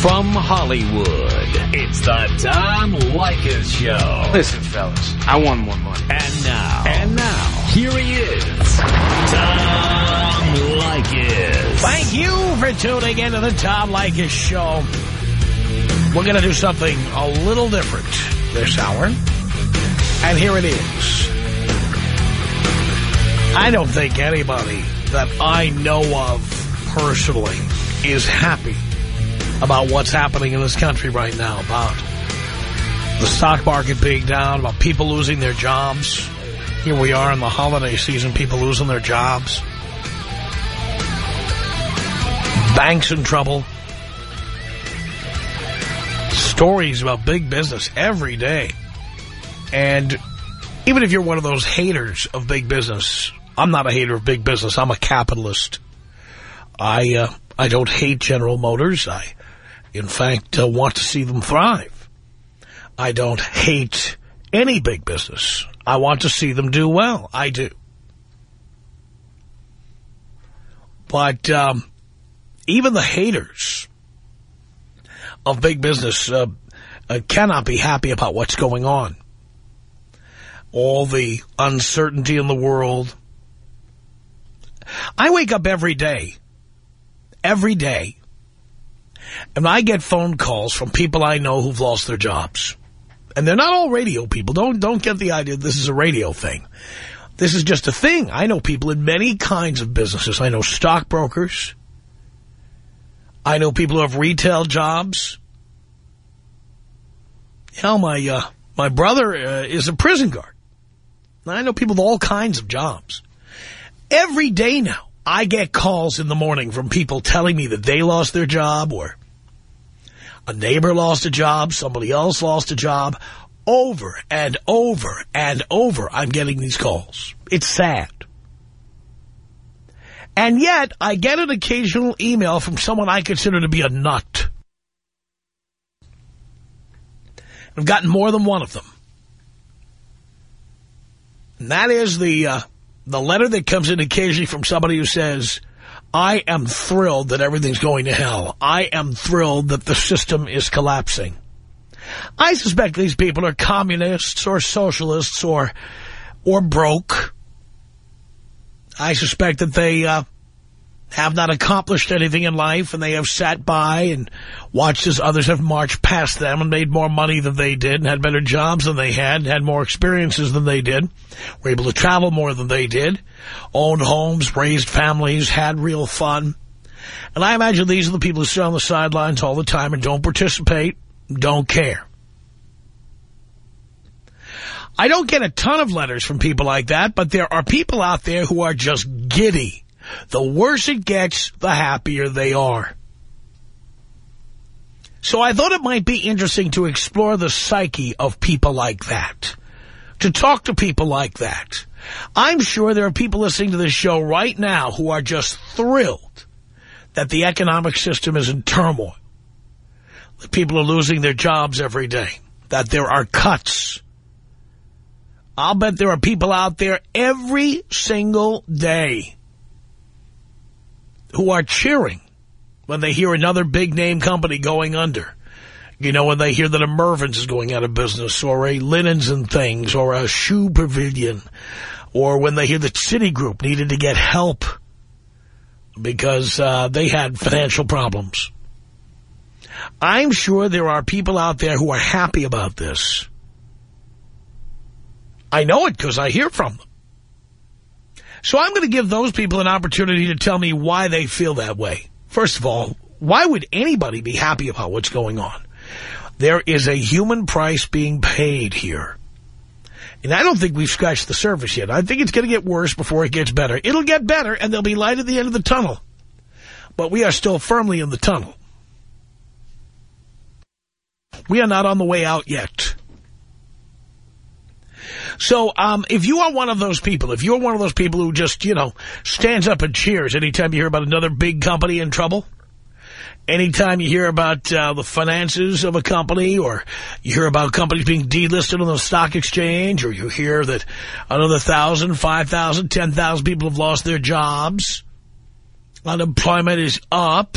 From Hollywood, it's the Tom Leykis Show. Listen, fellas, I want more money. And now, and now, here he is, Tom Leykis. Thank you for tuning into the Tom Leykis Show. We're going to do something a little different this hour. And here it is. I don't think anybody that I know of personally is happy about what's happening in this country right now, about the stock market being down, about people losing their jobs. Here we are in the holiday season, people losing their jobs. Banks in trouble. Stories about big business every day. And even if you're one of those haters of big business, I'm not a hater of big business. I'm a capitalist. I uh, I don't hate General Motors. I, in fact, uh, want to see them thrive. I don't hate any big business. I want to see them do well. I do. But um, even the haters of big business uh, uh, cannot be happy about what's going on. All the uncertainty in the world. I wake up every day, every day, and I get phone calls from people I know who've lost their jobs. And they're not all radio people. Don't don't get the idea this is a radio thing. This is just a thing. I know people in many kinds of businesses. I know stockbrokers. I know people who have retail jobs. Know, my, uh, my brother uh, is a prison guard. I know people with all kinds of jobs. Every day now, I get calls in the morning from people telling me that they lost their job or a neighbor lost a job, somebody else lost a job. Over and over and over, I'm getting these calls. It's sad. And yet, I get an occasional email from someone I consider to be a nut. I've gotten more than one of them. And that is the uh, the letter that comes in occasionally from somebody who says, I am thrilled that everything's going to hell. I am thrilled that the system is collapsing. I suspect these people are communists or socialists or or broke. I suspect that they uh, have not accomplished anything in life and they have sat by and watched as others have marched past them and made more money than they did and had better jobs than they had, had more experiences than they did, were able to travel more than they did, owned homes, raised families, had real fun. And I imagine these are the people who sit on the sidelines all the time and don't participate, don't care. I don't get a ton of letters from people like that, but there are people out there who are just giddy. The worse it gets, the happier they are. So I thought it might be interesting to explore the psyche of people like that, to talk to people like that. I'm sure there are people listening to this show right now who are just thrilled that the economic system is in turmoil, that people are losing their jobs every day, that there are cuts. I'll bet there are people out there every single day who are cheering when they hear another big-name company going under. You know, when they hear that a Mervyn's is going out of business, or a Linens and Things, or a Shoe Pavilion, or when they hear that Citigroup needed to get help because uh, they had financial problems. I'm sure there are people out there who are happy about this. I know it because I hear from them. So I'm going to give those people an opportunity to tell me why they feel that way. First of all, why would anybody be happy about what's going on? There is a human price being paid here. And I don't think we've scratched the surface yet. I think it's going to get worse before it gets better. It'll get better, and there'll be light at the end of the tunnel. But we are still firmly in the tunnel. We are not on the way out yet. So um, if you are one of those people, if you're one of those people who just, you know, stands up and cheers anytime you hear about another big company in trouble, anytime you hear about uh, the finances of a company or you hear about companies being delisted on the stock exchange or you hear that another 1,000, 5,000, 10,000 people have lost their jobs, unemployment is up,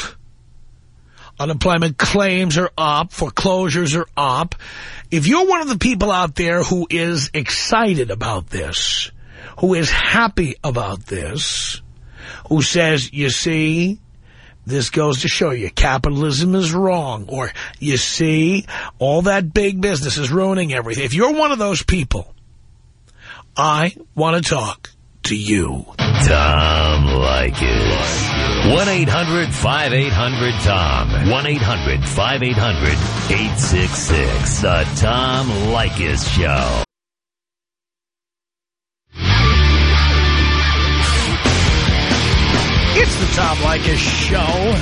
Unemployment claims are up. Foreclosures are up. If you're one of the people out there who is excited about this, who is happy about this, who says, you see, this goes to show you capitalism is wrong, or you see, all that big business is ruining everything. If you're one of those people, I want to talk to you. Tom Leykis. 1-800-5800-TOM. 1-800-5800-866. The Tom Leykis Show. It's the Tom Leykis Show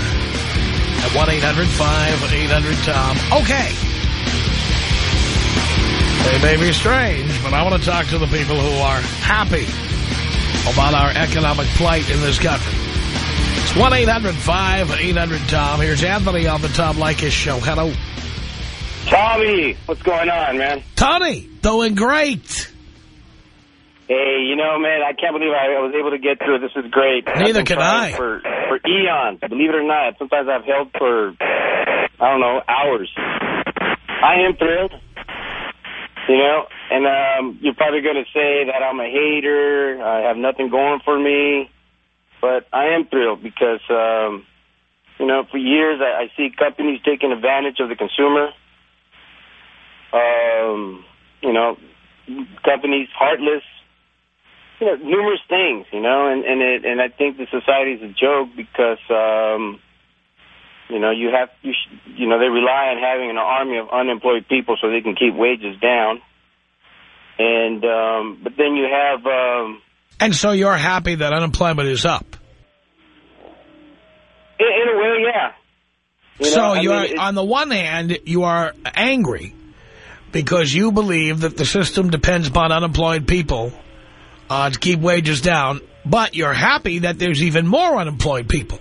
at 1-800-5800-TOM. Okay. They may be strange, but I want to talk to the people who are happy about our economic plight in this country. It's 1-800-5800-TOM. Here's Anthony on the Tom Leykis Show. Hello. Tommy, what's going on, man? Tony, doing great. Hey, you know, man, I can't believe I was able to get through it. This is great. Neither can I. For, for eons, believe it or not. Sometimes I've held for, I don't know, hours. I am thrilled, you know, and um, you're probably going to say that I'm a hater, I have nothing going for me, but I am thrilled because, um, you know, for years I, I see companies taking advantage of the consumer. Um, you know, companies heartless, you know, numerous things, you know, and and it, and I think the society is a joke because, um, you know, you have you sh you know they rely on having an army of unemployed people so they can keep wages down, and um, but then you have. Um, And so you're happy that unemployment is up. in, in a way, yeah. You know, so I you're, mean, it- on the one hand, you are angry because you believe that the system depends upon unemployed people uh, to keep wages down, but you're happy that there's even more unemployed people.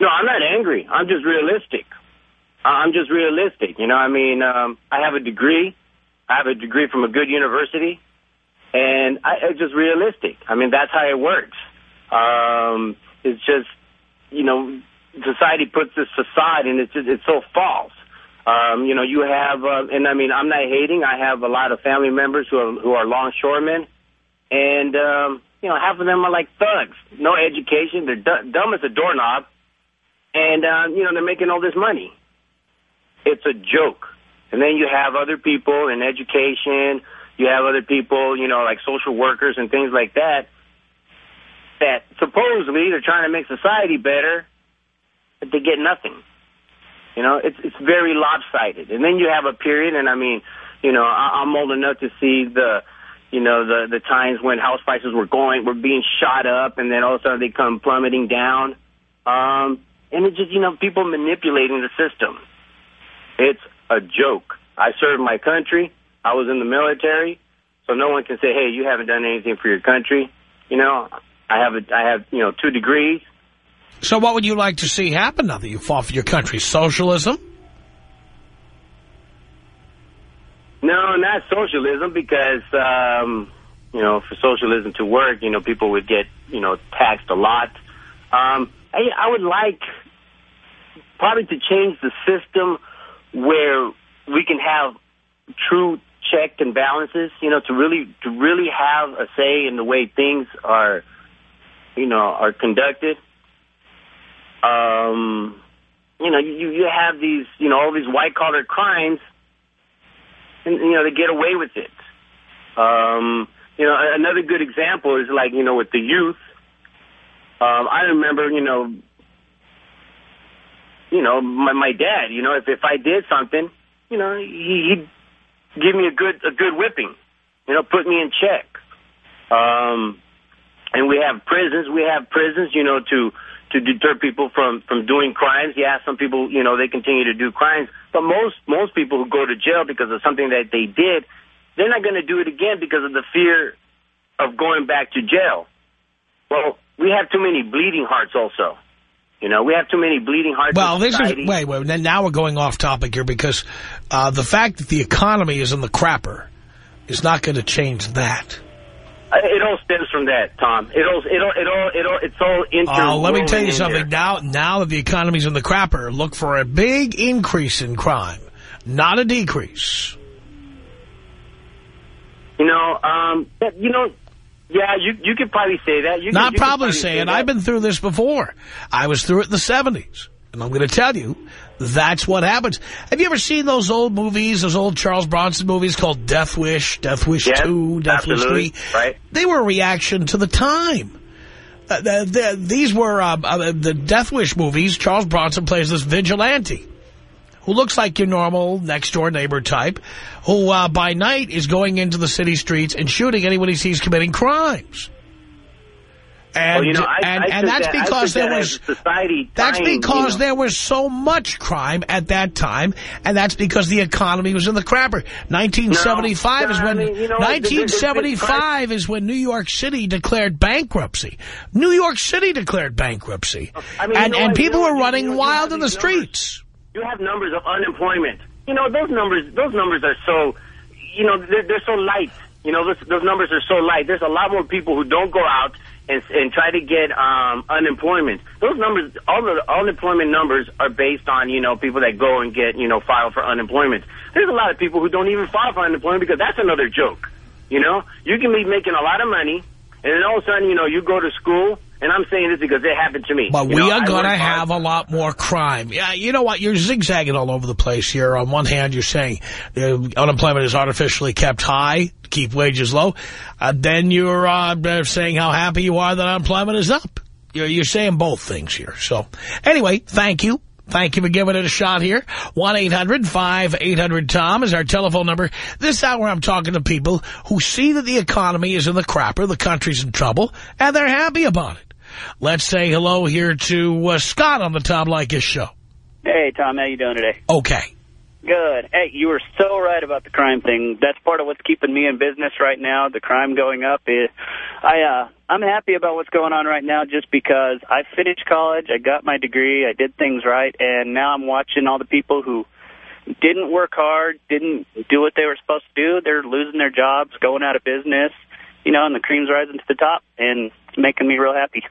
No, I'm not angry. I'm just realistic. I'm just realistic. You know, I mean, um, I have a degree. I have a degree from a good university, and I, it's just realistic. I mean, that's how it works. Um, it's just, you know, society puts this facade, and it's just, it's so false. Um, you know, you have, uh, and I mean, I'm not hating. I have a lot of family members who are who are longshoremen, and um, you know, half of them are like thugs, no education. They're du- dumb as a doorknob and uh, you know they're making all this money. It's a joke. And then you have other people in education. You have other people, you know, like social workers and things like that. That supposedly they're trying to make society better, but they get nothing. You know, it's it's very lopsided. And then you have a period, and I mean, you know, I, I'm old enough to see the, you know, the the times when house prices were going, were being shot up, and then all of a sudden they come plummeting down. Um, and it's just, you know, people manipulating the system. It's a joke. I served my country. I was in the military, so no one can say, "Hey, you haven't done anything for your country." You know, I have a, I have, you know, two degrees. So what would you like to see happen now that you fought for your country? Socialism? No, not socialism, because um, you know, for socialism to work, you know, people would get, you know, taxed a lot. Um, I, I would like probably to change the system where we can have true check and balances, you know, to really to really have a say in the way things are, you know, are conducted. Um, you know, you you have these, you know, all these white collar crimes, and you know they get away with it. Um, you know, another good example is like you know with the youth. Um, I remember, you know, you know, my my dad. You know, if if I did something, you know, he, he'd give me a good a good whipping. You know, put me in check. Um, and we have prisons. We have prisons. You know, to to deter people from from doing crimes. Yeah, some people, you know, they continue to do crimes, but most most people who go to jail because of something that they did, they're not going to do it again because of the fear of going back to jail. Well, we have too many bleeding hearts also. You know, we have too many bleeding hearts Well, this is, wait, wait, now we're going off topic here because uh, the fact that the economy is in the crapper is not going to change that. Uh, It all stems from that, Tom. It all, it all, it all, it all, it's all inter. Oh, let me tell you something. Now, now that the economy's in the crapper, look for a big increase in crime, not a decrease. You know, um, you know, yeah, you you could probably say that. You Not could probably say that. I've been through this before. I was through it in the 70s. And I'm going to tell you, that's what happens. Have you ever seen those old movies, those old Charles Bronson movies called Death Wish, Death Wish Yes, 2, Death absolutely, Wish 3? right. They were a reaction to the time. Uh, the, the, these were uh, uh, the Death Wish movies. Charles Bronson plays this vigilante who looks like your normal next-door neighbor type, who uh, by night is going into the city streets and shooting anyone he sees committing crimes. And, Well, you know, I, and, I and that's that, because there that was... society. That's trying, because you know. there was so much crime at that time, and that's because the economy was in the crapper. 1975 No, is when I mean, you know, it- it- it- it's 1975 is when New York City declared bankruptcy. New York City declared bankruptcy, mean, and and people were running wild in the streets. You have numbers of unemployment. You know, those numbers, those numbers are so, you know, they're, they're so light. You know, those, those numbers are so light. There's a lot more people who don't go out and, and try to get um, unemployment. Those numbers, all the unemployment numbers are based on, you know, people that go and get, you know, file for unemployment. There's a lot of people who don't even file for unemployment because that's another joke. You know, you can be making a lot of money, and then all of a sudden, you know, you go to school, and I'm saying this because it happened to me. But You we know, are going to have a lot more crime. Yeah, you know what? You're zigzagging all over the place here. On one hand, you're saying uh, unemployment is artificially kept high to keep wages low. Uh, then you're uh, saying how happy you are that unemployment is up. You're, you're saying both things here. So anyway, thank you. Thank you for giving it a shot here. 1-800-5800-TOM is our telephone number. This hour I'm talking to people who see that the economy is in the crapper, the country's in trouble, and they're happy about it. Let's say hello here to uh, Scott on the Tom Leykis show. Hey, Tom, how you doing today? Okay. Good. Hey, you were so right about the crime thing. That's part of what's keeping me in business right now. The crime going up. Is, I uh, I'm happy about what's going on right now, just because I finished college, I got my degree, I did things right, and now I'm watching all the people who didn't work hard, didn't do what they were supposed to do. They're losing their jobs, going out of business, you know, and the cream's rising to the top, and it's making me real happy.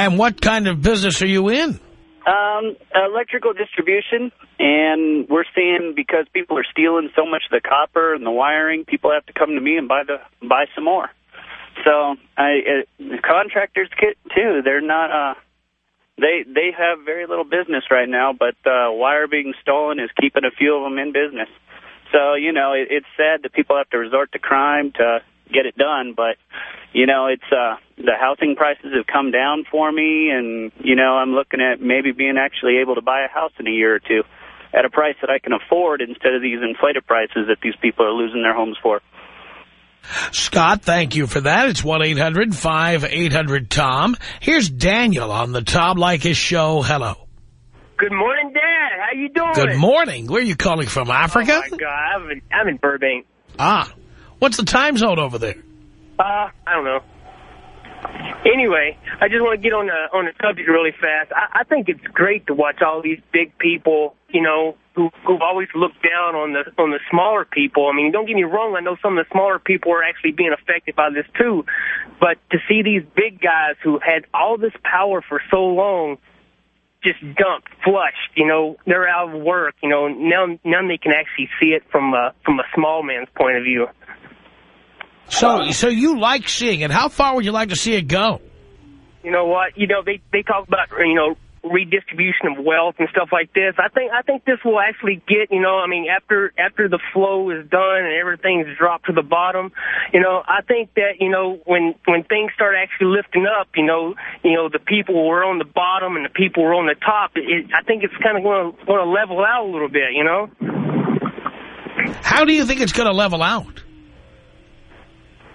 And what kind of business are you in? Um, electrical distribution, and we're seeing because people are stealing so much of the copper and the wiring, people have to come to me and buy the buy some more. So I contractors get too. They're not. Uh, they they have very little business right now, but uh, wire being stolen is keeping a few of them in business. So you know it, it's sad that people have to resort to crime to get it done, but you know it's uh, the housing prices have come down for me, and you know I'm looking at maybe being actually able to buy a house in a year or two at a price that I can afford instead of these inflated prices that these people are losing their homes for. Scott, thank you for that. It's 1-800-5800-TOM. Here's Daniel on the Tom Leykis show. Hello. Good morning, Dad. How you doing? Good morning. Where are you calling from, Africa? Oh, my God. I'm in, I'm in Burbank. Ah. What's the time zone over there? Uh, I don't know. Anyway, I just want to get on the on the subject really fast. I, I think it's great to watch all these big people, you know, who who've always looked down on the on the smaller people. I mean, don't get me wrong. I know some of the smaller people are actually being affected by this too, but to see these big guys who had all this power for so long just dumped, flushed. You know, they're out of work. You know, now now they can actually see it from a from a small man's point of view. So, so you like seeing it. How far would you like to see it go? You know what? You know they they talk about you know redistribution of wealth and stuff like this. I think I think this will actually get you know I mean after after the flow is done and everything's dropped to the bottom, you know I think that you know when when things start actually lifting up, you know you know the people were on the bottom and the people were on the top. It, I think it's kind of going to going to level out a little bit. You know. How do you think it's going to level out?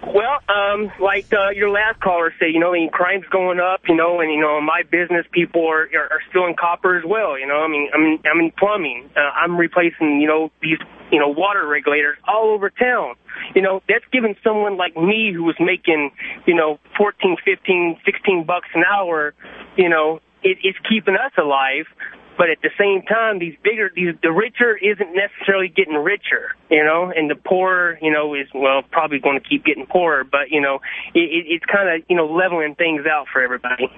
Well, um, like uh, your last caller said, you know, I mean, crime's going up, you know, and you know, my business people are are, are stealing copper as well. You know, I mean, I'm I'm in plumbing. Uh, I'm replacing, you know, these you know, water regulators all over town. You know, that's giving someone like me who was making, you know, 14, 15, 16 bucks an hour, you know, it, it's keeping us alive. But at the same time, these bigger, these, the richer isn't necessarily getting richer, you know, and the poor, you know, is, well, probably going to keep getting poorer. But, you know, it, it, it's kind of, you know, leveling things out for everybody.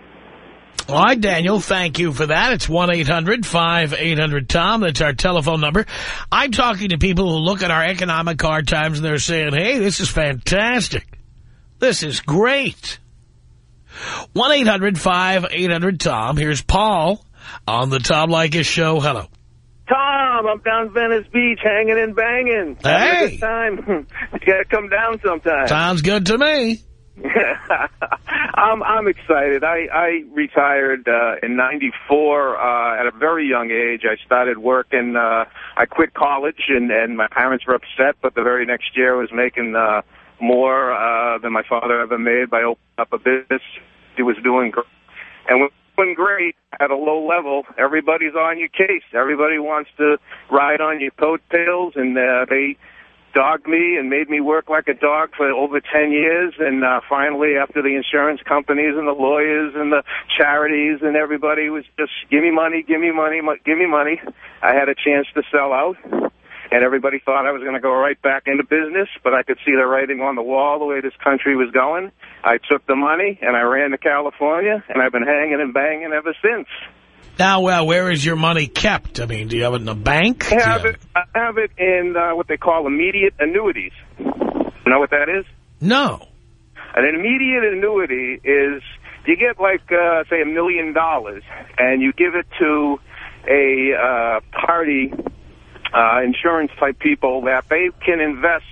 All right, Daniel, thank you for that. It's 1-800-5800-TOM. That's our telephone number. I'm talking to people who look at our economic hard times and they're saying, hey, this is fantastic. This is great. 1-800-5800-TOM. Here's Paul on the Tom Leykis Show. Hello. Tom, I'm down Venice Beach hanging and banging. Hey. good time. you got to come down sometime. Sounds good to me. I'm I'm excited. I I retired uh, in '94 uh, at a very young age. I started working. Uh, I quit college, and and my parents were upset. But the very next year, I was making uh, more uh, than my father ever made by opening up a business. He was doing great, and when doing great at a low level, everybody's on your case. Everybody wants to ride on your coattails, and uh, they dogged me and made me work like a dog for over 10 years. And uh, finally, after the insurance companies and the lawyers and the charities and everybody was just, give me money, give me money, give me money, I had a chance to sell out. And everybody thought I was going to go right back into business, but I could see the writing on the wall the way this country was going. I took the money and I ran to California, and I've been hanging and banging ever since. Now, well, where is your money kept? I mean, do you have it in a bank? I have it, I have it in uh, what they call immediate annuities. You know what that is? No. An immediate annuity is you get like, uh, say, a million dollars, and you give it to a uh, party, uh, insurance type people that they can invest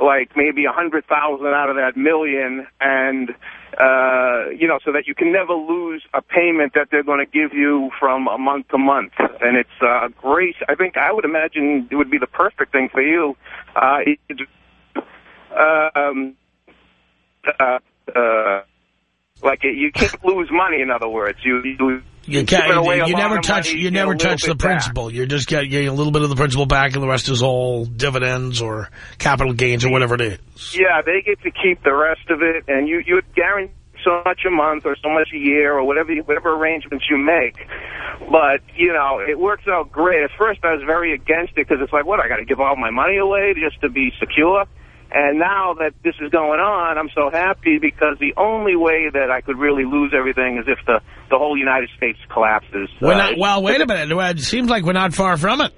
like maybe a hundred thousand out of that million, and uh, you know, so that you can never lose a payment that they're going to give you from a month to month. And it's uh, great. I think I would imagine it would be the perfect thing for you. Uh, it, um, uh, uh, like you can't lose money. In other words, you you You can't. You, you never touch. money, You never touch the bit back. principal. You're just get- getting a little bit of the principal back, and the rest is all dividends or capital gains or whatever it is. Yeah, they get to keep the rest of it, and you you guarantee so much a month or so much a year or whatever whatever arrangements you make. But you know, it works out great. At first, I was very against it because it's like, what? I got to give all my money away just to be secure. And now that this is going on, I'm so happy because the only way that I could really lose everything is if the the whole United States collapses. We're Uh, not, well, wait a minute. It seems like we're not far from it.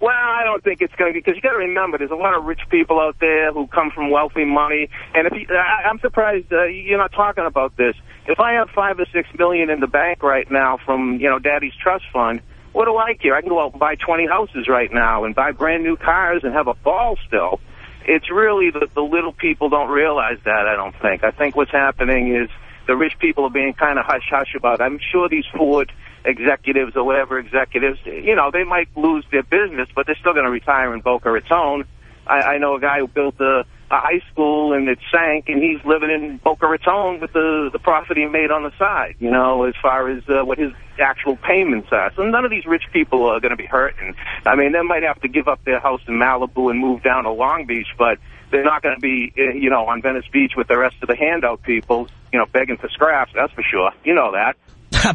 Well, I don't think it's going to be because you got to remember there's a lot of rich people out there who come from wealthy money, and if you, I, I'm surprised uh, you're not talking about this. If I have five or six million in the bank right now from you know Daddy's trust fund, what do I care? I can go out and buy 20 houses right now and buy brand new cars and have a ball still. It's really the, the little people don't realize that. I don't think. I think what's happening is the rich people are being kind of hush hush about. It. I'm sure these Ford executives or whatever executives, you know, they might lose their business, but they're still going to retire in Boca Raton. I, I know a guy who built a, a high school and it sank, and he's living in Boca Raton with the the profit he made on the side. You know, as far as uh, what his actual payments are. So none of these rich people are going to be hurting. I mean, they might have to give up their house in Malibu and move down to Long Beach, but they're not going to be, uh, you know, on Venice Beach with the rest of the handout people, you know, begging for scraps. That's for sure. You know that.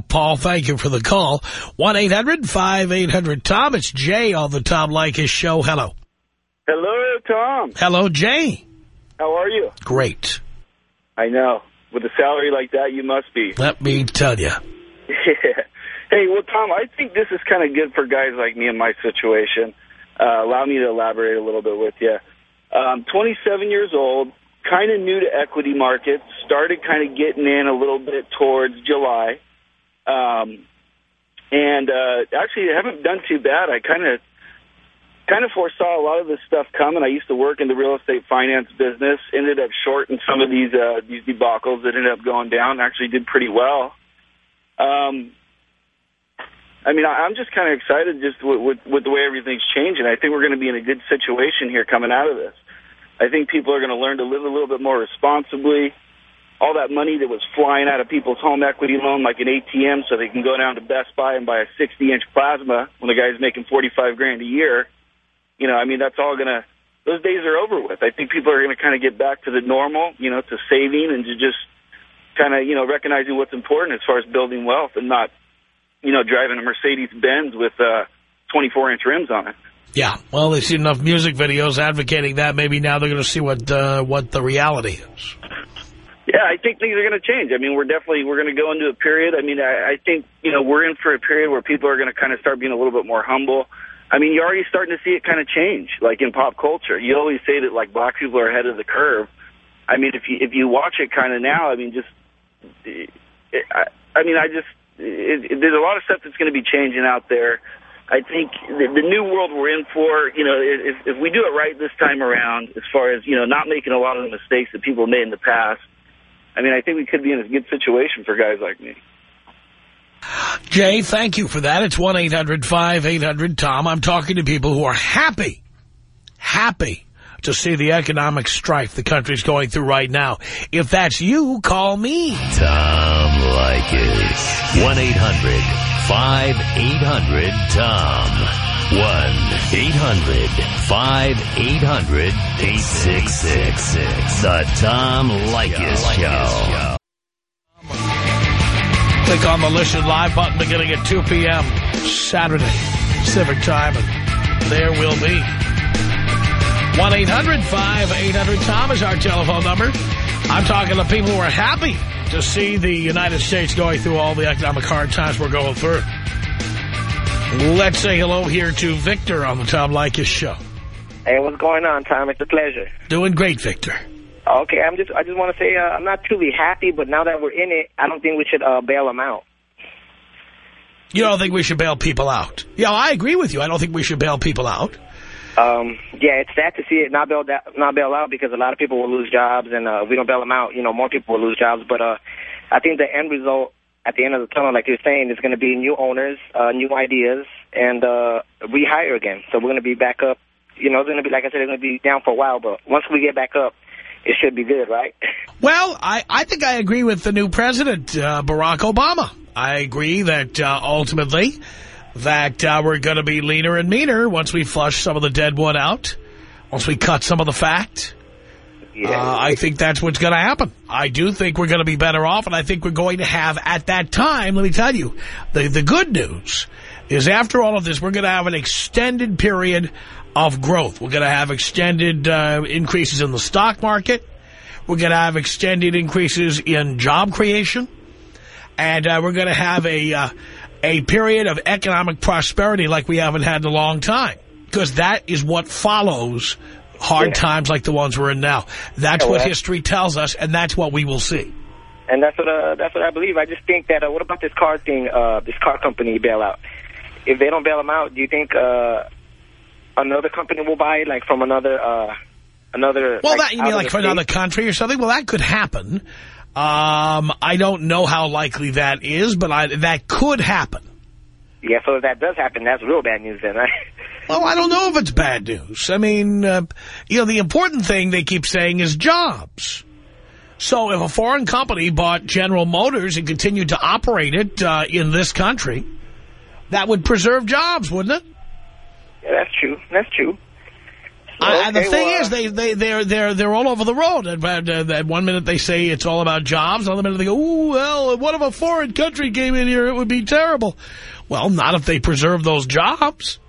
Paul, thank you for the call. 1-800-5800-TOM. It's Jay on the Tom Leykis show. Hello. Hello, Tom. Hello, Jay. How are you? Great. I know. With a salary like that, you must be. Let me tell you. hey, well, Tom, I think this is kind of good for guys like me in my situation. Uh, allow me to elaborate a little bit with you. Um, 27 years old, kind of new to equity markets, started kind of getting in a little bit towards July. Um, and uh, actually, I haven't done too bad. I kind of kind of foresaw a lot of this stuff coming. I used to work in the real estate finance business. Ended up short in some of these uh, these debacles that ended up going down. Actually, did pretty well. Um, I mean, I'm just kind of excited just with, with, with the way everything's changing. I think we're going to be in a good situation here coming out of this. I think people are going to learn to live a little bit more responsibly. All that money that was flying out of people's home equity loan like an ATM so they can go down to Best Buy and buy a 60-inch plasma when the guy's making 45 grand a year. You know, I mean, that's all going to, those days are over with. I think people are going to kind of get back to the normal, you know, to saving and to just kind of, you know, recognizing what's important as far as building wealth and not, you know, driving a Mercedes-Benz with uh, 24-inch rims on it. Yeah, well, they've seen enough music videos advocating that. Maybe now they're going to see what uh, what the reality is. Yeah, I think things are going to change. I mean, we're definitely we're going to go into a period. I mean, I, I think you know we're in for a period where people are going to kind of start being a little bit more humble. I mean, you're already starting to see it kind of change, like in pop culture. You always say that like black people are ahead of the curve. I mean, if you if you watch it kind of now, I mean, just it, I, I mean, I just it, it, there's a lot of stuff that's going to be changing out there. I think the, the new world we're in for, you know, if, if we do it right this time around, as far as, you know, not making a lot of the mistakes that people made in the past, I mean, I think we could be in a good situation for guys like me. Jay, thank you for that. It's 1-800-5800-TOM. I'm talking to people who are happy, happy to see the economic strife the country's going through right now. If that's you, call me. Tom Leykis. 1-800-5800-TOM. 1-800-5800-866. The Tom Leykis Show. Click on the Listen Live button beginning at 2 p.m. Saturday, Pacific Time, and there will be. 1-800-5800-TOM is our telephone number. I'm talking to people who are happy to see the United States going through all the economic hard times we're going through. Let's say hello here to Victor on the Tom Leykis show. Hey, what's going on, Tom? It's a pleasure. Doing great, Victor. Okay, I'm just I just want to say uh, I'm not truly happy, but now that we're in it, I don't think we should uh, bail them out. You don't think we should bail people out? Yeah, I agree with you. I don't think we should bail people out. Um, yeah, it's sad to see it not bail not bail out because a lot of people will lose jobs, and uh, if we don't bail them out, you know, more people will lose jobs. But uh, I think the end result at the end of the tunnel, like you're saying, is going to be new owners, uh, new ideas, and uh, rehire again. So we're going to be back up. You know, it's going to be, like I said, it's going to be down for a while, but once we get back up, it should be good, right? Well, I, I think I agree with the new president, uh, Barack Obama. I agree that uh, ultimately that uh, we're going to be leaner and meaner once we flush some of the dead wood out, once we cut some of the fat. Yeah. Uh, I think that's what's going to happen. I do think we're going to be better off, and I think we're going to have, at that time, let me tell you, the, the good news is after all of this, we're going to have an extended period of growth. We're going to have extended uh, increases in the stock market. We're going to have extended increases in job creation. And uh, we're going to have a, uh, a period of economic prosperity like we haven't had in a long time. Because that is what follows hard Yeah. times like the ones we're in now. That's Yeah, what well- history tells us, and that's what we will see. And that's what uh, that's what I believe. I just think that uh, what about this car thing, uh, this car company bailout? If they don't bail them out, do you think uh, another company will buy it, like from another uh, another? Well, like, that you mean like state? another country or something? Well, that could happen. Um, I don't know how likely that is, but I, that could happen. Yeah, so if that does happen, that's real bad news then, right? Well, I don't know if it's bad news. I mean, uh, you know, the important thing they keep saying is jobs. So if a foreign company bought General Motors and continued to operate it uh, in this country, that would preserve jobs, wouldn't it? Yeah, that's true. That's true. I- and the thing well, is, they they they're they're they're all over the road. And, uh, at one minute they say it's all about jobs, another minute they go, "Ooh, well, what if a foreign country came in here? It would be terrible." Well, not if they preserve those jobs.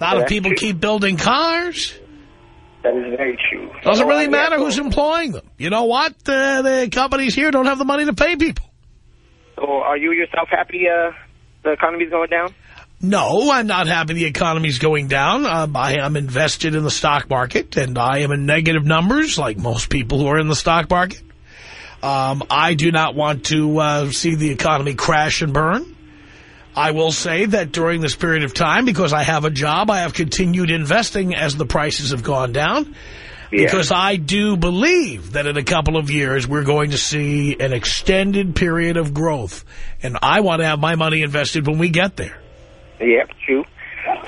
Not Yeah, if people true. keep building cars. That is very true. Doesn't really matter who's employing them. You know what? Uh, the companies here don't have the money to pay people. So are you yourself happy uh, the economy's going down? No, I'm not happy the economy's going down. Um, I am invested in the stock market, and I am in negative numbers, like most people who are in the stock market. Um, I do not want to uh, see the economy crash and burn. I will say that during this period of time, because I have a job, I have continued investing as the prices have gone down. Yeah. Because I do believe that in a couple of years, we're going to see an extended period of growth. And I want to have my money invested when we get there. Yeah, true.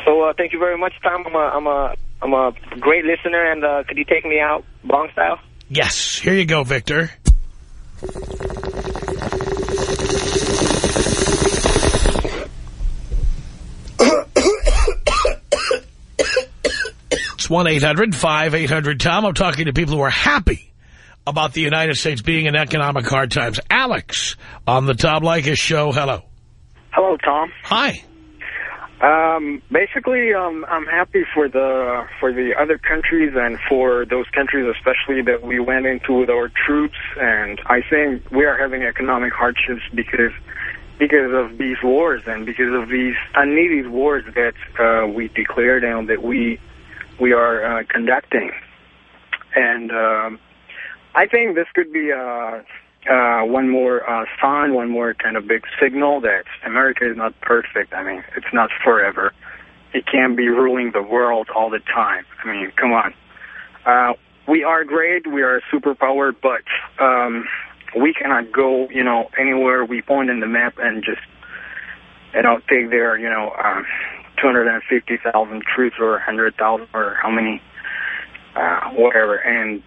So uh, thank you very much, Tom. I'm a, I'm a, I'm a great listener, and uh, could you take me out bong style? Yes, here you go, Victor. It's 1-800-5800-TOM. I'm talking to people who are happy about the United States being in economic hard times. Alex on the Tom Leykis show. Hello. Hello, Tom. Hi. Um, basically, um, I'm happy for the for the other countries and for those countries, especially that we went into with our troops. And I think we are having economic hardships because because of these wars and because of these unneeded wars that uh, we declared and that we we are uh, conducting. And um, I think this could be a uh, one more uh, sign, one more kind of big signal that America is not perfect. I mean, it's not forever. It can't be ruling the world all the time. I mean, come on. Uh, we are great. We are a superpower, but um, we cannot go, you know, anywhere we point in the map and just, you know, take their, you know, um, 250,000 troops or 100,000 or how many, uh, whatever, and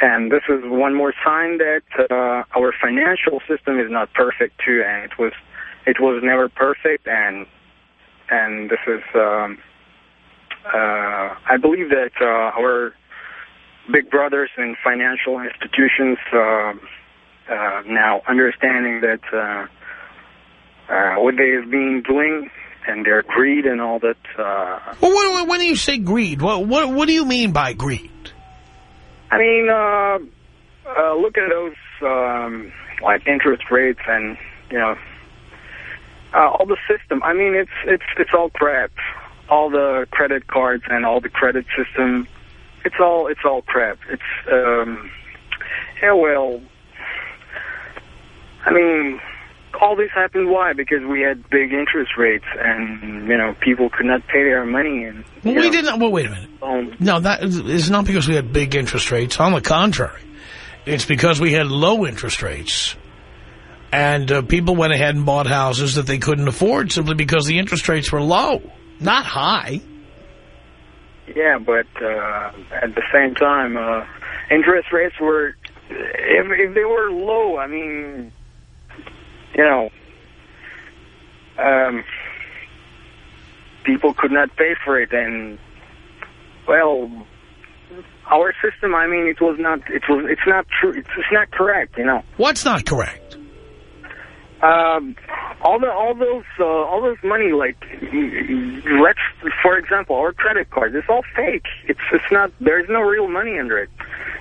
and this is one more sign that uh, our financial system is not perfect too, and it was it was never perfect, and and this is um, uh, I believe that uh, our big brothers in financial institutions uh, uh, now understanding that uh, uh, what they have been doing and their greed and all that. Uh, well, when do you say greed, what what what do you mean by greed? I mean, uh, uh, look at those, um, like interest rates and, you know, uh, all the system. I mean, it's, it's, it's all crap. All the credit cards and all the credit system. It's all, it's all crap. It's, um, yeah, well, I mean, all this happened why? Because we had big interest rates and, you know, people could not pay their money. And well, we didn't. Well, wait a minute. Um, no, that is not because we had big interest rates. On the contrary, it's because we had low interest rates. And uh, people went ahead and bought houses that they couldn't afford simply because the interest rates were low, not high. Yeah, but uh, at the same time, uh, interest rates were, if, if they were low, I mean, you know, um, people could not pay for it, and well, our system. I mean, it was not. It was. It's not true. It's, it's not correct. You know. What's not correct? Um, all the all those uh, all those money like let's for example our credit card it's all fake. It's it's not there's no real money under it.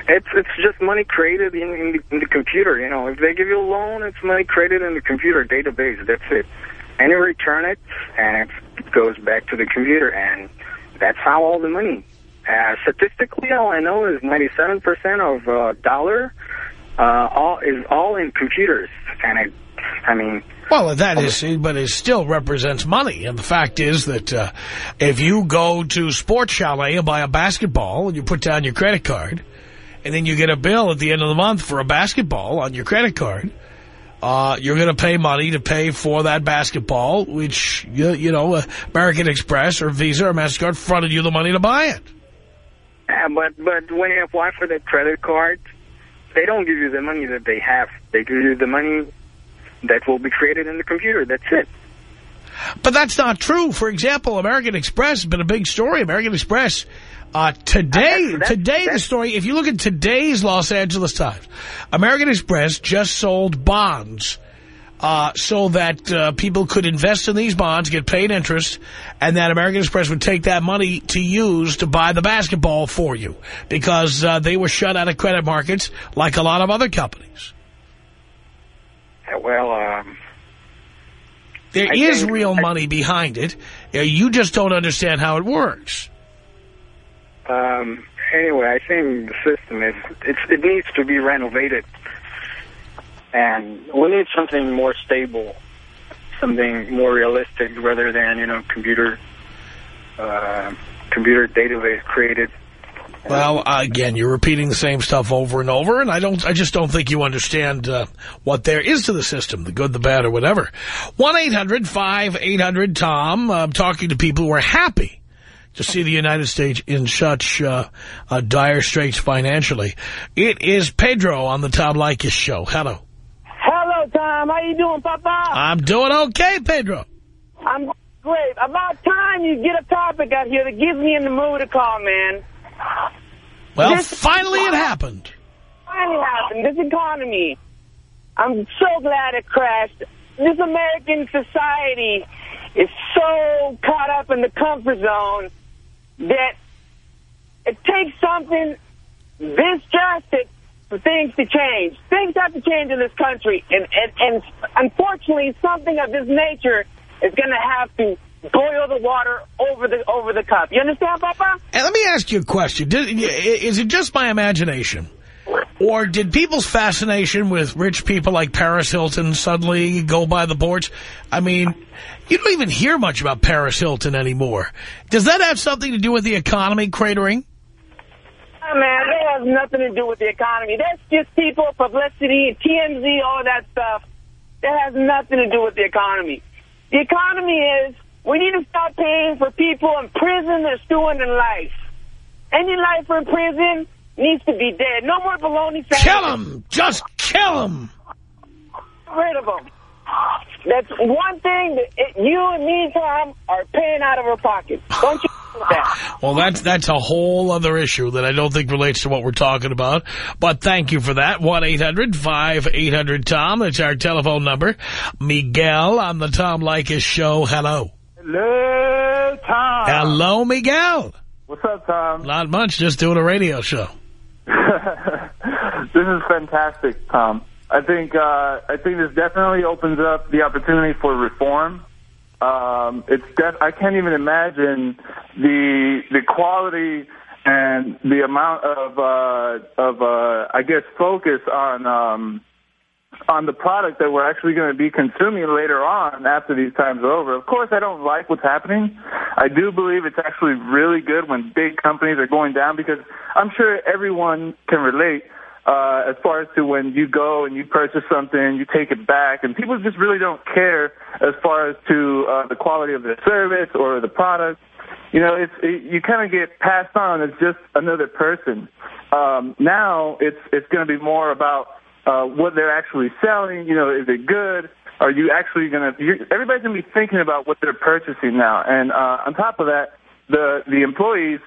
It's it's just money created in, in, the, in the computer you know. If they give you a loan it's money created in the computer database that's it. And you return it and it goes back to the computer and that's how all the money uh, statistically all I know is 97% of uh, dollar uh, all is all in computers and it I mean... Well, that is, but it still represents money. And the fact is that uh, if you go to Sports Chalet and buy a basketball and you put down your credit card, and then you get a bill at the end of the month for a basketball on your credit card, uh, you're going to pay money to pay for that basketball, which, you, you know, American Express or Visa or MasterCard fronted you the money to buy it. Yeah, but, but when you apply for the credit card, they don't give you the money that they have. They give you the money that will be created in the computer. That's it. But that's not true. For example, American Express has been a big story. American Express, uh, today, that's, that's, today that's, the story, if you look at today's Los Angeles Times, American Express just sold bonds uh, so that uh, people could invest in these bonds, get paid interest, and that American Express would take that money to use to buy the basketball for you because uh, they were shut out of credit markets like a lot of other companies. Well, um... There I is real I, money behind it. You just don't understand how it works. Um, anyway, I think the system is, it needs to be renovated. And we need something more stable, something more realistic rather than, you know, computer, uh, computer database created well, again, you're repeating the same stuff over and over, and I don't. I just don't think you understand uh, what there is to the system, the good, the bad, or whatever. 1-800-5800-TOM. I'm talking to people who are happy to see the United States in such uh, dire straits financially. It is Pedro on the Tom Leykis show. Hello. Hello, Tom. How you doing, Papa? I'm doing okay, Pedro. I'm great. About time you get a topic out here that gets me in the mood to call, man. Well, This- finally it happened. finally happened. This economy. I'm so glad it crashed. This American society is so caught up in the comfort zone that it takes something this drastic for things to change. Things have to change in this country, and and, and unfortunately, something of this nature is going to have to boil the water over the over the cup. You understand, Papa? And let me ask you a question. Did, is it just my imagination? Or did people's fascination with rich people like Paris Hilton suddenly go by the boards? I mean, you don't even hear much about Paris Hilton anymore. Does that have something to do with the economy cratering? Oh, man, that has nothing to do with the economy. That's just people, publicity, TMZ, all that stuff. That has nothing to do with the economy. The economy is we need to stop paying for people in prison that's doing in life. Any lifer in prison needs to be dead. No more baloney sandwiches. Kill them. Just kill them. Get rid of them. That's one thing that it, you and me, Tom, are paying out of our pockets. Don't you that? Well, that's that's a whole other issue that I don't think relates to what we're talking about. But thank you for that. 1-800-5800-TOM. That's our telephone number. Miguel on the Tom Leykis show. Hello. Hello, Tom. Hello, Miguel. What's up, Tom? Not much, just doing a radio show. this is fantastic, Tom. I think uh, I think this definitely opens up the opportunity for reform. Um, it's def I can't even imagine the the quality and the amount of uh, of uh, I guess focus on um, on the product that we're actually going to be consuming later on after these times are over. Of course, I don't like what's happening. I do believe it's actually really good when big companies are going down because I'm sure everyone can relate uh, as far as to when you go and you purchase something, you take it back, and people just really don't care as far as to uh, the quality of the service or the product. You know, it's it, you kind of get passed on as just another person. Um, now it's it's going to be more about uh, what they're actually selling. You know, is it good? Are you actually going to? Everybody's going to be thinking about what they're purchasing now. And uh, on top of that, the the employees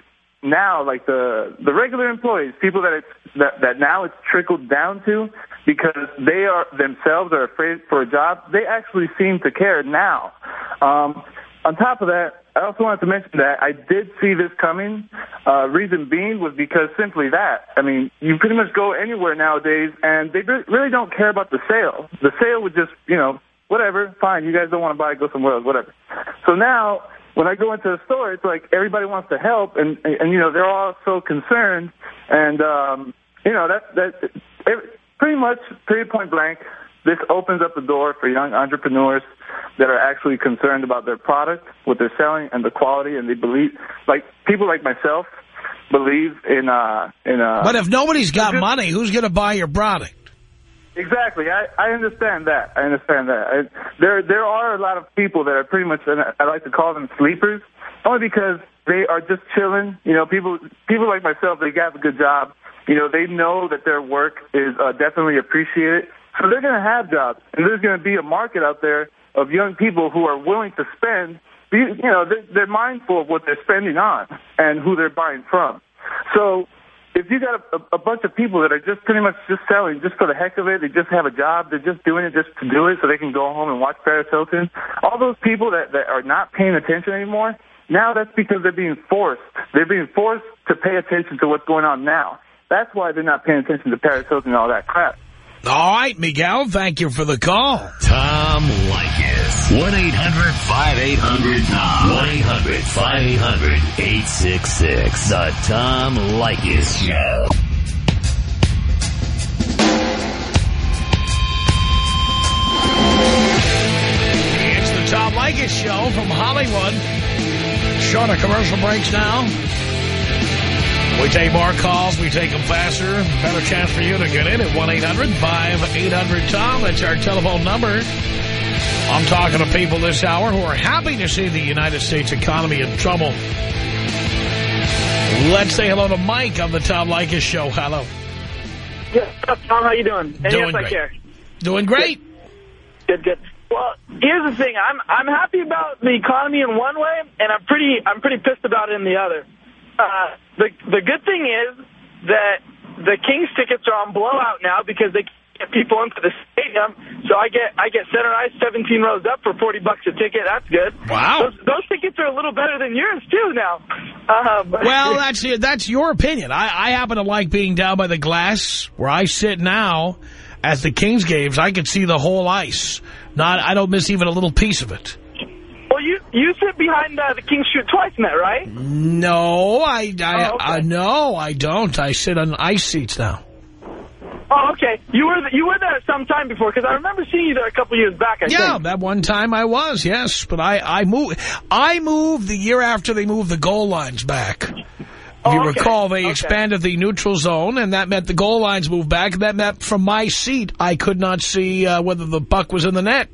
now, like the the regular employees, people that it's that that now it's trickled down to because they are themselves are afraid for a job. They actually seem to care now. Um, on top of that, I also wanted to mention that I did see this coming. Uh, reason being was because simply that. I mean, you pretty much go anywhere nowadays, and they really don't care about the sale. The sale would just, you know, whatever, fine. You guys don't want to buy, go somewhere else, whatever. So now, when I go into the store, it's like everybody wants to help, and and, you know they're all so concerned, and um, you know that that every, pretty much pretty point blank. This opens up the door for young entrepreneurs that are actually concerned about their product, what they're selling, and the quality, and they believe, like people like myself, believe in uh in uh. But if nobody's got money, who's going to buy your product? Exactly. I, I understand that. I understand that. I, there there are a lot of people that are pretty much, and I like to call them sleepers, only because they are just chilling. You know, people people like myself, they have a good job. You know, they know that their work is uh, definitely appreciated. So they're going to have jobs, and there's going to be a market out there of young people who are willing to spend. You know, they're, they're mindful of what they're spending on and who they're buying from. So if you got a, a bunch of people that are just pretty much just selling just for the heck of it, they just have a job, they're just doing it just to do it so they can go home and watch Paris Hilton. All those people that, that are not paying attention anymore, now that's because they're being forced. They're being forced to pay attention to what's going on now. That's why they're not paying attention to Paris Hilton and all that crap. All right, Miguel, thank you for the call. Tom Leykis. 1-800-5800-TOM. 1-800-5800-866. The Tom Leykis Show. It's the Tom Leykis Show from Hollywood. Shorter commercial breaks now. We take more calls. We take them faster. Better chance for you to get in at 1-800-5800-TOM. That's our telephone number. I'm talking to people this hour who are happy to see the United States economy in trouble. Let's say hello to Mike on the Tom Leykis Show. Hello. Yes, Tom, how you doing? And Doing yes, I great. care. Doing great. Good, good. Well, here's the thing. I'm I'm happy about the economy in one way, and I'm pretty I'm pretty pissed about it in the other. Uh, the the good thing is that the Kings tickets are on blowout now because they get people into the stadium. So I get I get center ice 17 rows up for 40 bucks a ticket. That's good. Wow. Those, those tickets are a little better than yours too now. Um, Well, that's that's your opinion. I, I happen to like being down by the glass where I sit now at the Kings games. I can see the whole ice. Not, I don't miss even a little piece of it. You sit behind uh, the Kings shoot twice net, right? No, I, I, Oh, okay. I no, I don't. I sit on ice seats now. Oh, okay. You were you were there some time before because I remember seeing you there a couple years back. I Yeah, think. that one time I was, yes. But I, I moved, I moved the year after they moved the goal lines back. If you Oh, okay. recall, they Okay. expanded the neutral zone, and that meant the goal lines moved back. And that meant from my seat, I could not see uh, whether the puck was in the net.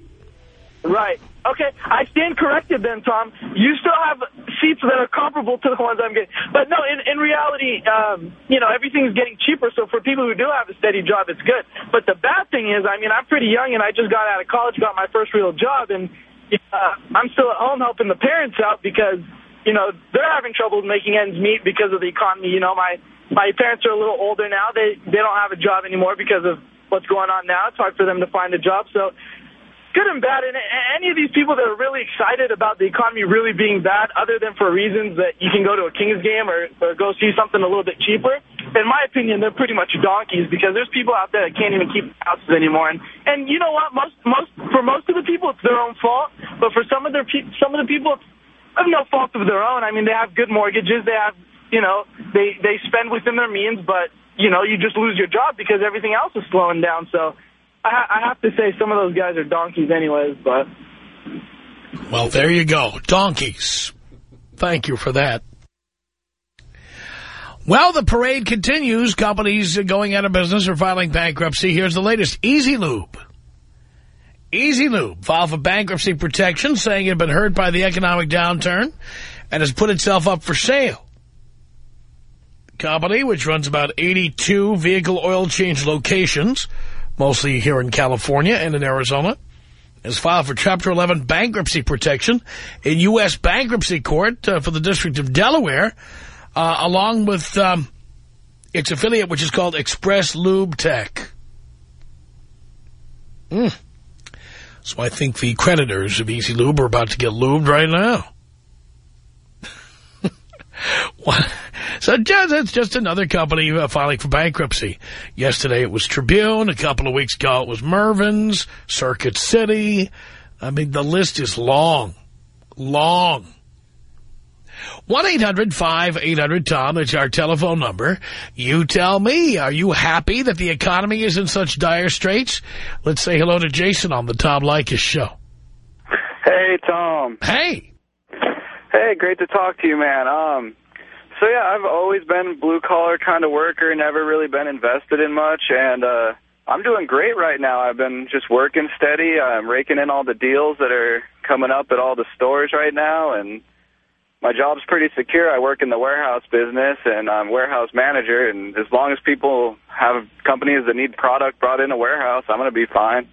Right. Okay. I stand corrected then, Tom. You still have seats that are comparable to the ones I'm getting. But no, in, in reality, um, you know, everything's getting cheaper. So for people who do have a steady job, it's good. But the bad thing is, I mean, I'm pretty young and I just got out of college, got my first real job, and uh, I'm still at home helping the parents out because, you know, they're having trouble making ends meet because of the economy. You know, my my parents are a little older now. They they don't have a job anymore because of what's going on now. It's hard for them to find a job. So good and bad. And any of these people that are really excited about the economy really being bad, other than for reasons that you can go to a Kings game or, or go see something a little bit cheaper, in my opinion, they're pretty much donkeys because there's people out there that can't even keep houses anymore. And and you know what? Most most for most of the people, it's their own fault. But for some of their pe- some of the people, it's of no fault of their own. I mean, they have good mortgages. They have you know they they spend within their means, but you know you just lose your job because everything else is slowing down. So. I, I have to say some of those guys are donkeys anyways, but... Well, there you go. Donkeys. Thank you for that. Well, the parade continues. Companies going out of business or filing bankruptcy. Here's the latest. EZ Lube. EZ Lube filed for bankruptcy protection, saying it had been hurt by the economic downturn and has put itself up for sale. The company, which runs about 82 vehicle oil change locations, mostly here in California and in Arizona, has filed for Chapter 11 bankruptcy protection in U.S. Bankruptcy Court uh, for the District of Delaware, uh, along with um, its affiliate, which is called Express Lube Tech. Mm. So I think the creditors of EZ Lube are about to get lubed right now. What? So just, it's just another company uh, filing for bankruptcy. Yesterday it was Tribune. A couple of weeks ago it was Mervyn's, Circuit City. I mean, the list is long, long. 1-800-5800-TOM, that's our telephone number. You tell me, are you happy that the economy is in such dire straits? Let's say hello to Jason on the Tom Leykis show. Hey, Tom. Hey. Hey, great to talk to you, man. Um, so yeah, I've always been blue collar kind of worker, never really been invested in much, and uh, I'm doing great right now. I've been just working steady. I'm raking in all the deals that are coming up at all the stores right now, and my job's pretty secure. I work in the warehouse business, and I'm warehouse manager. And as long as people have companies that need product brought in a warehouse, I'm going to be fine.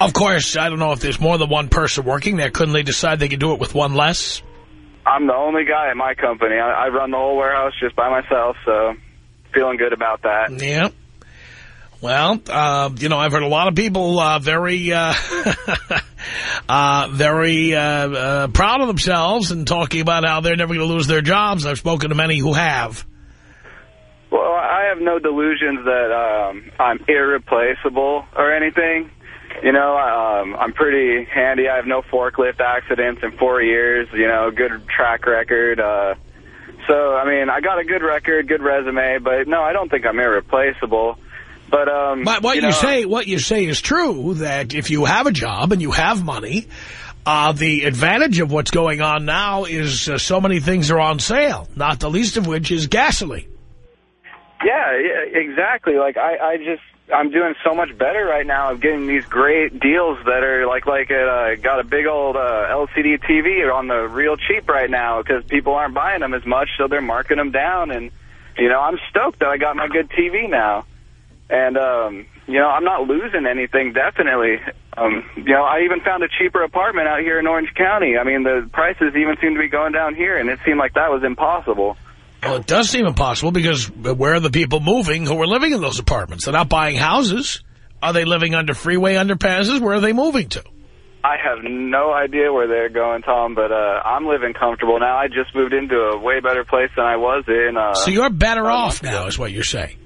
Of course, I don't know if there's more than one person working there. Couldn't they decide they could do it with one less? I'm the only guy at my company. I, I run the whole warehouse just by myself, so feeling good about that. Yeah. Well, uh, you know, I've heard a lot of people uh, very, uh, uh, very uh, uh, proud of themselves and talking about how they're never going to lose their jobs. I've spoken to many who have. Well, I have no delusions that um, I'm irreplaceable or anything. You know, um, I'm pretty handy. I have no forklift accidents in four years. You know, good track record. Uh, so, I mean, I got a good record, good resume, but no, I don't think I'm irreplaceable. But, um, But what you, know, say, what you say is true. That if you have a job and you have money, uh, the advantage of what's going on now is uh, so many things are on sale. Not the least of which is gasoline. Yeah, yeah, exactly. Like I, I just, I'm doing so much better right now of getting these great deals that are like, like it, uh, got a big old uh, LCD TV on the real cheap right now because people aren't buying them as much, so they're marking them down. And you know, I'm stoked that I got my good TV now. And um, you know, I'm not losing anything. Definitely. Um, you know, I even found a cheaper apartment out here in Orange County. I mean, the prices even seem to be going down here, and it seemed like that was impossible. Well, it does seem impossible because where are the people moving who are living in those apartments? They're not buying houses. Are they living under freeway underpasses? Where are they moving to? I have no idea where they're going, Tom, but uh, I'm living comfortable now. I just moved into a way better place than I was in. Uh, so you're better off now is what you're saying.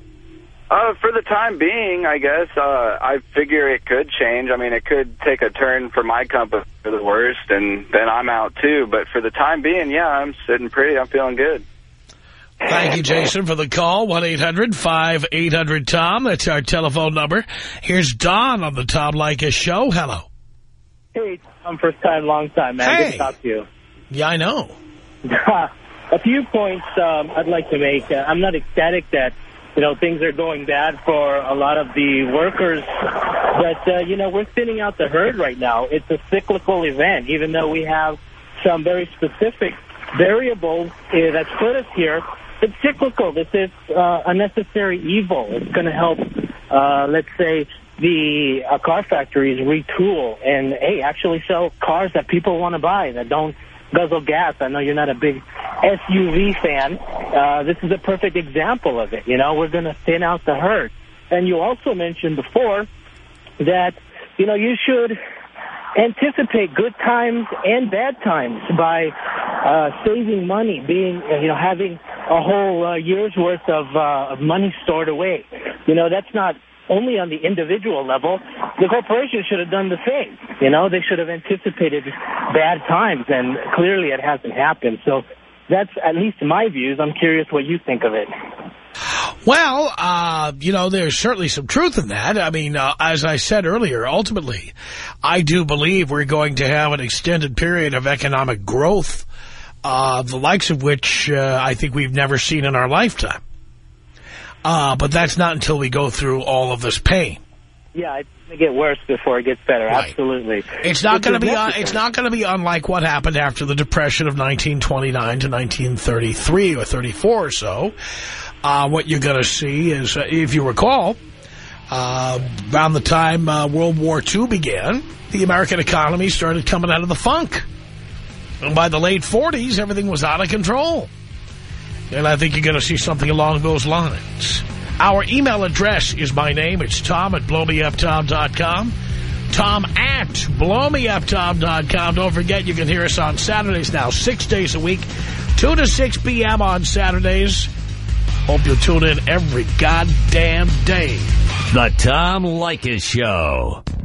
Uh, for the time being, I guess, uh, I figure it could change. I mean, it could take a turn for my company for the worst, and then I'm out too. But for the time being, yeah, I'm sitting pretty. I'm feeling good. Thank you, Jason, for the call. 1-800-5800-TOM. That's our telephone number. Here's Don on the Tom Leykis show. Hello. Hey, I'm first time, long time, man. Hey. Good to talk to you. Yeah, I know. a few points um, I'd like to make. Uh, I'm not ecstatic that, you know, things are going bad for a lot of the workers. But, uh, you know, we're thinning out the herd right now. It's a cyclical event, even though we have some very specific variables uh, that put us here. It's cyclical. This is uh, a necessary evil. It's going to help, uh, let's say, the uh, car factories retool and, hey, actually sell cars that people want to buy that don't guzzle gas. I know you're not a big SUV fan. Uh, this is a perfect example of it. You know, we're going to thin out the herd. And you also mentioned before that, you know, you should anticipate good times and bad times by uh, saving money, being, you know, having a whole uh, year's worth of, uh, of money stored away. You know, that's not only on the individual level. The corporation should have done the same. You know, they should have anticipated bad times, and clearly it hasn't happened. So that's at least my views. I'm curious what you think of it. Well, uh, you know, there's certainly some truth in that. I mean, uh, as I said earlier, ultimately, I do believe we're going to have an extended period of economic growth, uh, the likes of which uh, I think we've never seen in our lifetime. Uh, but that's not until we go through all of this pain. Yeah, it's going to get worse before it gets better. Right. Absolutely. It's not going to be. Uh, necessary. it's not going to be unlike what happened after the Depression of 1929 to 1933 or 34 or so. Uh, what you're going to see is, uh, if you recall, uh, around the time uh, World War II began, the American economy started coming out of the funk. And by the late 40s, everything was out of control. And I think you're going to see something along those lines. Our email address is my name. It's Tom at blowmeuptom.com. Tom at blowmeuptom.com. Don't forget, you can hear us on Saturdays now, six days a week, 2 to 6 p.m. on Saturdays. Hope you'll tune in every goddamn day. The Tom Leykis Show.